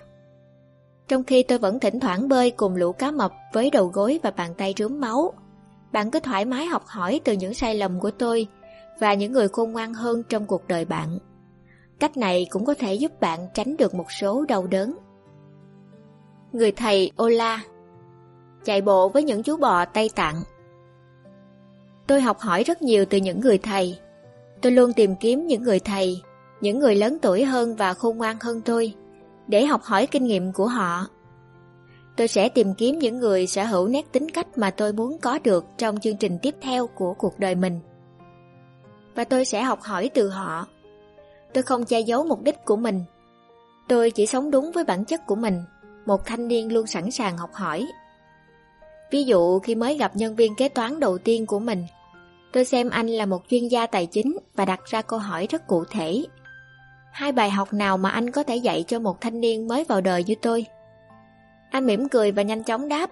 Trong khi tôi vẫn thỉnh thoảng bơi cùng lũ cá mập với đầu gối và bàn tay rướm máu, bạn cứ thoải mái học hỏi từ những sai lầm của tôi và những người khôn ngoan hơn trong cuộc đời bạn. Cách này cũng có thể giúp bạn tránh được một số đau đớn. Người thầy Ola Chạy bộ với những chú bò Tây Tạng Tôi học hỏi rất nhiều từ những người thầy. Tôi luôn tìm kiếm những người thầy những người lớn tuổi hơn và khôn ngoan hơn tôi, để học hỏi kinh nghiệm của họ. Tôi sẽ tìm kiếm những người sở hữu nét tính cách mà tôi muốn có được trong chương trình tiếp theo của cuộc đời mình. Và tôi sẽ học hỏi từ họ. Tôi không che giấu mục đích của mình. Tôi chỉ sống đúng với bản chất của mình, một thanh niên luôn sẵn sàng học hỏi. Ví dụ khi mới gặp nhân viên kế toán đầu tiên của mình, tôi xem anh là một chuyên gia tài chính và đặt ra câu hỏi rất cụ thể Hai bài học nào mà anh có thể dạy cho một thanh niên mới vào đời như tôi? Anh mỉm cười và nhanh chóng đáp.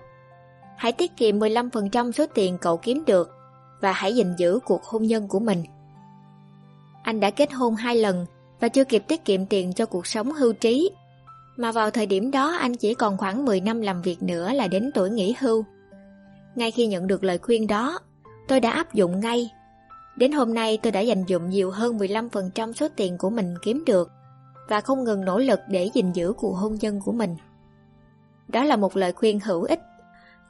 Hãy tiết kiệm 15% số tiền cậu kiếm được và hãy gìn giữ cuộc hôn nhân của mình. Anh đã kết hôn hai lần và chưa kịp tiết kiệm tiền cho cuộc sống hưu trí. Mà vào thời điểm đó anh chỉ còn khoảng 10 năm làm việc nữa là đến tuổi nghỉ hưu. Ngay khi nhận được lời khuyên đó, tôi đã áp dụng ngay Đến hôm nay tôi đã dành dụng nhiều hơn 15% số tiền của mình kiếm được và không ngừng nỗ lực để gìn giữ cuộc hôn nhân của mình. Đó là một lời khuyên hữu ích.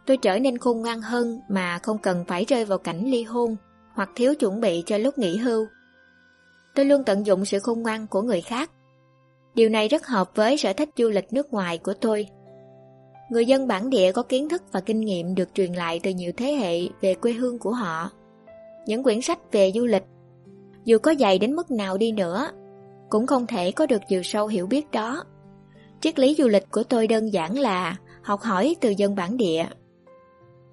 Tôi trở nên khôn ngoan hơn mà không cần phải rơi vào cảnh ly hôn hoặc thiếu chuẩn bị cho lúc nghỉ hưu. Tôi luôn tận dụng sự khôn ngoan của người khác. Điều này rất hợp với sở thích du lịch nước ngoài của tôi. Người dân bản địa có kiến thức và kinh nghiệm được truyền lại từ nhiều thế hệ về quê hương của họ những quyển sách về du lịch. Dù có dày đến mức nào đi nữa, cũng không thể có được chiều sâu hiểu biết đó. Triết lý du lịch của tôi đơn giản là học hỏi từ dân bản địa.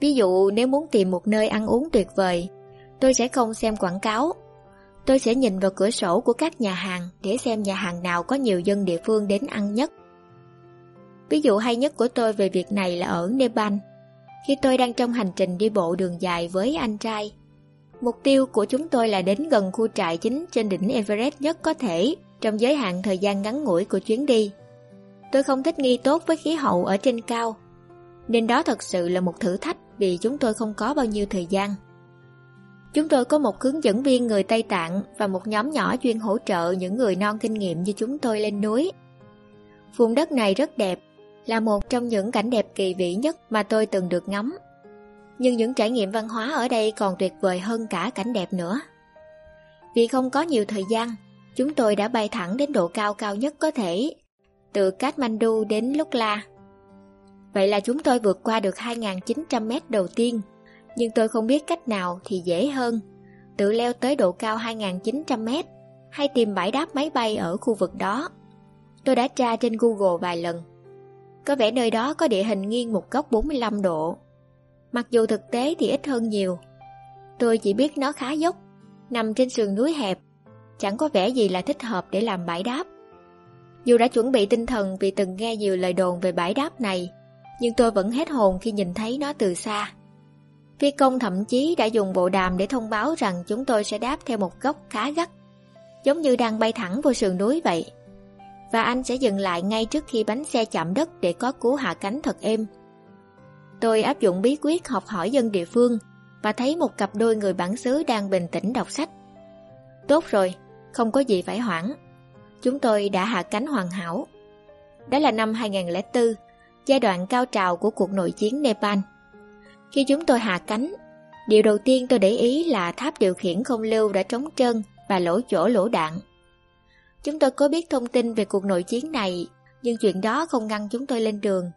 Ví dụ nếu muốn tìm một nơi ăn uống tuyệt vời, tôi sẽ không xem quảng cáo. Tôi sẽ nhìn vào cửa sổ của các nhà hàng để xem nhà hàng nào có nhiều dân địa phương đến ăn nhất. Ví dụ hay nhất của tôi về việc này là ở Nepal. Khi tôi đang trong hành trình đi bộ đường dài với anh trai, Mục tiêu của chúng tôi là đến gần khu trại chính trên đỉnh Everest nhất có thể trong giới hạn thời gian ngắn ngủi của chuyến đi. Tôi không thích nghi tốt với khí hậu ở trên cao, nên đó thật sự là một thử thách vì chúng tôi không có bao nhiêu thời gian. Chúng tôi có một hướng dẫn viên người Tây Tạng và một nhóm nhỏ chuyên hỗ trợ những người non kinh nghiệm như chúng tôi lên núi. Vùng đất này rất đẹp, là một trong những cảnh đẹp kỳ vĩ nhất mà tôi từng được ngắm. Nhưng những trải nghiệm văn hóa ở đây còn tuyệt vời hơn cả cảnh đẹp nữa. Vì không có nhiều thời gian, chúng tôi đã bay thẳng đến độ cao cao nhất có thể, từ Kathmandu đến Lukla. Vậy là chúng tôi vượt qua được 2.900 mét đầu tiên, nhưng tôi không biết cách nào thì dễ hơn, tự leo tới độ cao 2.900 mét hay tìm bãi đáp máy bay ở khu vực đó. Tôi đã tra trên Google vài lần. Có vẻ nơi đó có địa hình nghiêng một góc 45 độ. Mặc dù thực tế thì ít hơn nhiều. Tôi chỉ biết nó khá dốc, nằm trên sườn núi hẹp, chẳng có vẻ gì là thích hợp để làm bãi đáp. Dù đã chuẩn bị tinh thần vì từng nghe nhiều lời đồn về bãi đáp này, nhưng tôi vẫn hết hồn khi nhìn thấy nó từ xa. Phi công thậm chí đã dùng bộ đàm để thông báo rằng chúng tôi sẽ đáp theo một góc khá gắt, giống như đang bay thẳng vô sườn núi vậy. Và anh sẽ dừng lại ngay trước khi bánh xe chạm đất để có cú hạ cánh thật êm. Tôi áp dụng bí quyết học hỏi dân địa phương và thấy một cặp đôi người bản xứ đang bình tĩnh đọc sách. Tốt rồi, không có gì phải hoảng. Chúng tôi đã hạ cánh hoàn hảo. Đó là năm 2004, giai đoạn cao trào của cuộc nội chiến Nepal. Khi chúng tôi hạ cánh, điều đầu tiên tôi để ý là tháp điều khiển không lưu đã trống trơn và lỗ chỗ lỗ đạn. Chúng tôi có biết thông tin về cuộc nội chiến này, nhưng chuyện đó không ngăn chúng tôi lên đường.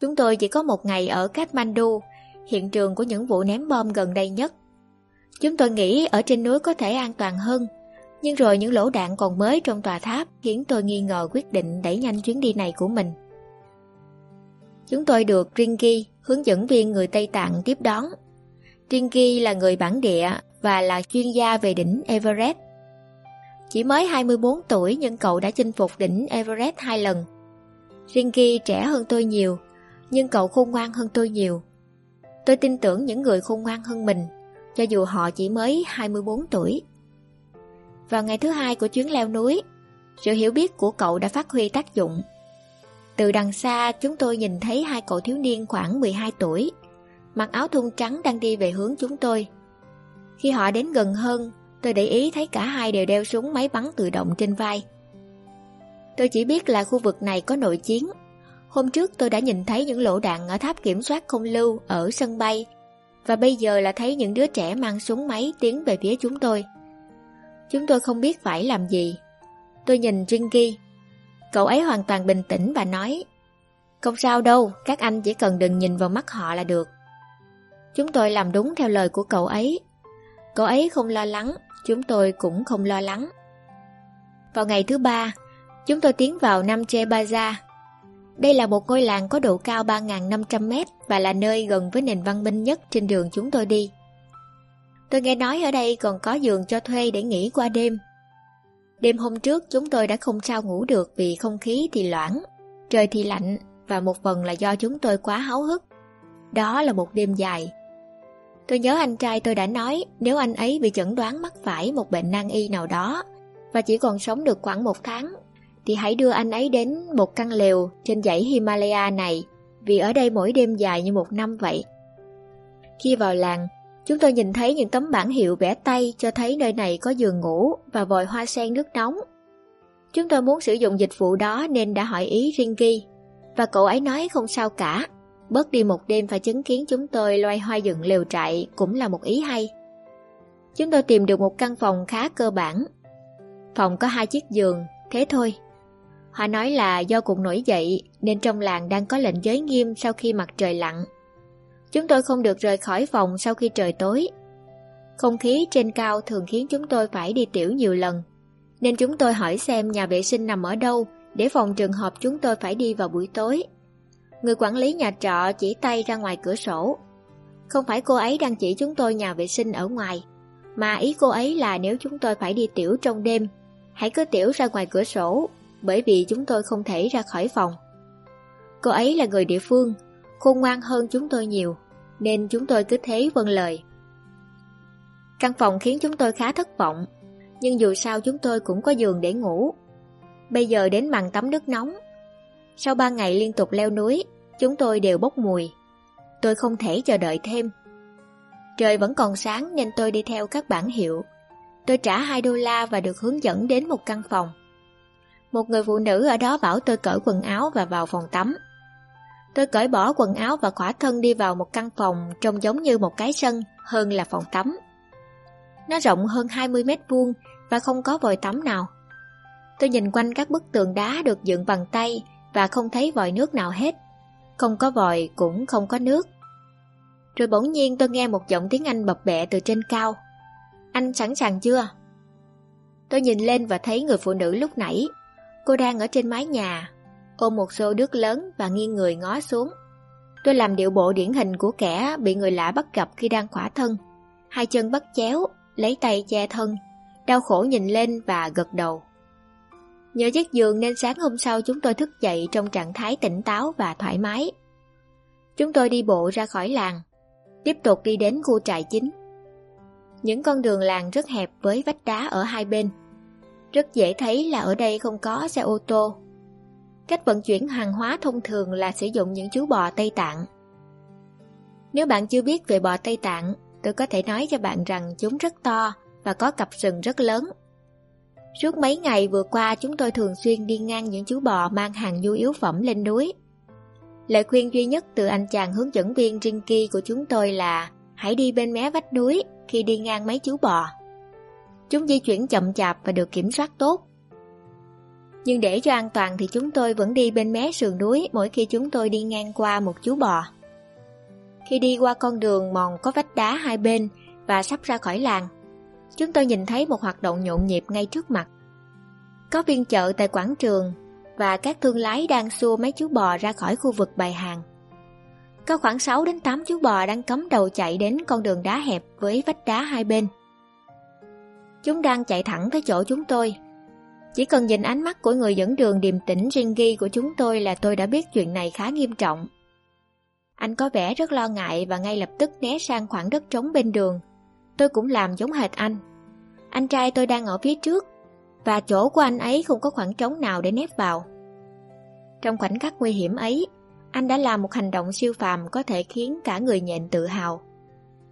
Chúng tôi chỉ có một ngày ở Kathmandu, hiện trường của những vụ ném bom gần đây nhất. Chúng tôi nghĩ ở trên núi có thể an toàn hơn, nhưng rồi những lỗ đạn còn mới trong tòa tháp khiến tôi nghi ngờ quyết định đẩy nhanh chuyến đi này của mình. Chúng tôi được Ringy, hướng dẫn viên người Tây Tạng tiếp đón. Ringy là người bản địa và là chuyên gia về đỉnh Everest. Chỉ mới 24 tuổi nhưng cậu đã chinh phục đỉnh Everest hai lần. Ringy trẻ hơn tôi nhiều, nhưng cậu khôn ngoan hơn tôi nhiều. Tôi tin tưởng những người khôn ngoan hơn mình, cho dù họ chỉ mới 24 tuổi. Vào ngày thứ hai của chuyến leo núi, sự hiểu biết của cậu đã phát huy tác dụng. Từ đằng xa chúng tôi nhìn thấy hai cậu thiếu niên khoảng 12 tuổi, mặc áo thun trắng đang đi về hướng chúng tôi. Khi họ đến gần hơn, tôi để ý thấy cả hai đều đeo súng máy bắn tự động trên vai. Tôi chỉ biết là khu vực này có nội chiến. Hôm trước tôi đã nhìn thấy những lỗ đạn ở tháp kiểm soát không lưu ở sân bay, và bây giờ là thấy những đứa trẻ mang súng máy tiến về phía chúng tôi. Chúng tôi không biết phải làm gì. Tôi nhìn Jinky Cậu ấy hoàn toàn bình tĩnh và nói Không sao đâu, các anh chỉ cần đừng nhìn vào mắt họ là được. Chúng tôi làm đúng theo lời của cậu ấy. Cậu ấy không lo lắng, chúng tôi cũng không lo lắng. Vào ngày thứ ba, chúng tôi tiến vào Nam Tre Baza. Đây là một ngôi làng có độ cao 3.500m và là nơi gần với nền văn minh nhất trên đường chúng tôi đi. Tôi nghe nói ở đây còn có giường cho thuê để nghỉ qua đêm. Đêm hôm trước chúng tôi đã không sao ngủ được vì không khí thì loãng, trời thì lạnh và một phần là do chúng tôi quá háo hức. Đó là một đêm dài. Tôi nhớ anh trai tôi đã nói nếu anh ấy bị chẩn đoán mắc phải một bệnh nan y nào đó và chỉ còn sống được khoảng một tháng thì hãy đưa anh ấy đến một căn lều trên dãy Himalaya này vì ở đây mỗi đêm dài như một năm vậy. Khi vào làng, Chúng tôi nhìn thấy những tấm bản hiệu vẽ tay cho thấy nơi này có giường ngủ và vòi hoa sen nước nóng. Chúng tôi muốn sử dụng dịch vụ đó nên đã hỏi ý Ringy và cậu ấy nói không sao cả. Bớt đi một đêm phải chứng kiến chúng tôi loay hoay dựng lều trại cũng là một ý hay. Chúng tôi tìm được một căn phòng khá cơ bản. Phòng có hai chiếc giường, thế thôi. Họ nói là do cuộc nổi dậy nên trong làng đang có lệnh giới nghiêm sau khi mặt trời lặn Chúng tôi không được rời khỏi phòng sau khi trời tối. Không khí trên cao thường khiến chúng tôi phải đi tiểu nhiều lần, nên chúng tôi hỏi xem nhà vệ sinh nằm ở đâu để phòng trường hợp chúng tôi phải đi vào buổi tối. Người quản lý nhà trọ chỉ tay ra ngoài cửa sổ. Không phải cô ấy đang chỉ chúng tôi nhà vệ sinh ở ngoài, mà ý cô ấy là nếu chúng tôi phải đi tiểu trong đêm, hãy cứ tiểu ra ngoài cửa sổ, bởi vì chúng tôi không thể ra khỏi phòng. Cô ấy là người địa phương, khôn ngoan hơn chúng tôi nhiều, nên chúng tôi cứ thế vâng lời. Căn phòng khiến chúng tôi khá thất vọng, nhưng dù sao chúng tôi cũng có giường để ngủ. Bây giờ đến màn tắm nước nóng. Sau ba ngày liên tục leo núi, chúng tôi đều bốc mùi. Tôi không thể chờ đợi thêm. Trời vẫn còn sáng nên tôi đi theo các bản hiệu. Tôi trả 2 đô la và được hướng dẫn đến một căn phòng. Một người phụ nữ ở đó bảo tôi cởi quần áo và vào phòng tắm. Tôi cởi bỏ quần áo và khỏa thân đi vào một căn phòng trông giống như một cái sân hơn là phòng tắm. Nó rộng hơn 20 mét vuông và không có vòi tắm nào. Tôi nhìn quanh các bức tường đá được dựng bằng tay và không thấy vòi nước nào hết. Không có vòi cũng không có nước. Rồi bỗng nhiên tôi nghe một giọng tiếng Anh bập bẹ từ trên cao. Anh sẵn sàng chưa? Tôi nhìn lên và thấy người phụ nữ lúc nãy. Cô đang ở trên mái nhà, cô một xô đứt lớn và nghiêng người ngó xuống. Tôi làm điệu bộ điển hình của kẻ bị người lạ bắt gặp khi đang khỏa thân. Hai chân bắt chéo, lấy tay che thân, đau khổ nhìn lên và gật đầu. Nhờ chiếc giường nên sáng hôm sau chúng tôi thức dậy trong trạng thái tỉnh táo và thoải mái. Chúng tôi đi bộ ra khỏi làng, tiếp tục đi đến khu trại chính. Những con đường làng rất hẹp với vách đá ở hai bên. Rất dễ thấy là ở đây không có xe ô tô. Cách vận chuyển hàng hóa thông thường là sử dụng những chú bò Tây Tạng. Nếu bạn chưa biết về bò Tây Tạng, tôi có thể nói cho bạn rằng chúng rất to và có cặp sừng rất lớn. Suốt mấy ngày vừa qua chúng tôi thường xuyên đi ngang những chú bò mang hàng nhu yếu phẩm lên núi. Lời khuyên duy nhất từ anh chàng hướng dẫn viên Rinky của chúng tôi là hãy đi bên mé vách núi khi đi ngang mấy chú bò. Chúng di chuyển chậm chạp và được kiểm soát tốt. Nhưng để cho an toàn thì chúng tôi vẫn đi bên mé sườn núi mỗi khi chúng tôi đi ngang qua một chú bò. Khi đi qua con đường mòn có vách đá hai bên và sắp ra khỏi làng, chúng tôi nhìn thấy một hoạt động nhộn nhịp ngay trước mặt. Có viên chợ tại quảng trường và các thương lái đang xua mấy chú bò ra khỏi khu vực bày hàng. Có khoảng 6 đến 8 chú bò đang cắm đầu chạy đến con đường đá hẹp với vách đá hai bên. Chúng đang chạy thẳng tới chỗ chúng tôi. Chỉ cần nhìn ánh mắt của người dẫn đường điềm tĩnh riêng ghi của chúng tôi là tôi đã biết chuyện này khá nghiêm trọng. Anh có vẻ rất lo ngại và ngay lập tức né sang khoảng đất trống bên đường. Tôi cũng làm giống hệt anh. Anh trai tôi đang ở phía trước và chỗ của anh ấy không có khoảng trống nào để nép vào. Trong khoảnh khắc nguy hiểm ấy, anh đã làm một hành động siêu phàm có thể khiến cả người nhện tự hào.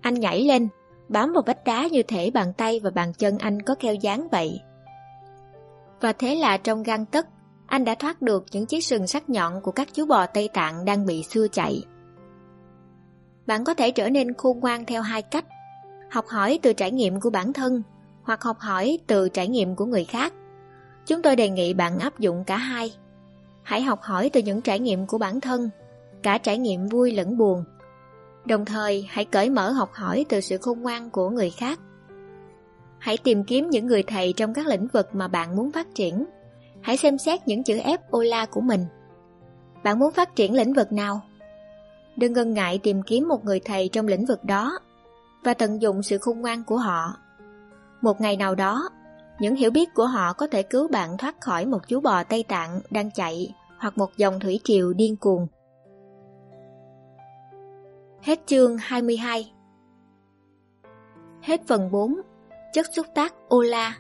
Anh nhảy lên, bám vào vách đá như thể bàn tay và bàn chân anh có keo dán vậy. Và thế là trong gan tấc anh đã thoát được những chiếc sừng sắc nhọn của các chú bò Tây Tạng đang bị xưa chạy. Bạn có thể trở nên khôn ngoan theo hai cách, học hỏi từ trải nghiệm của bản thân hoặc học hỏi từ trải nghiệm của người khác. Chúng tôi đề nghị bạn áp dụng cả hai. Hãy học hỏi từ những trải nghiệm của bản thân, cả trải nghiệm vui lẫn buồn. Đồng thời, hãy cởi mở học hỏi từ sự khôn ngoan của người khác. Hãy tìm kiếm những người thầy trong các lĩnh vực mà bạn muốn phát triển. Hãy xem xét những chữ F OLA của mình. Bạn muốn phát triển lĩnh vực nào? Đừng ngần ngại tìm kiếm một người thầy trong lĩnh vực đó và tận dụng sự khôn ngoan của họ. Một ngày nào đó, những hiểu biết của họ có thể cứu bạn thoát khỏi một chú bò Tây Tạng đang chạy hoặc một dòng thủy triều điên cuồng. Hết chương 22 Hết phần 4 Chất xúc tác Ola.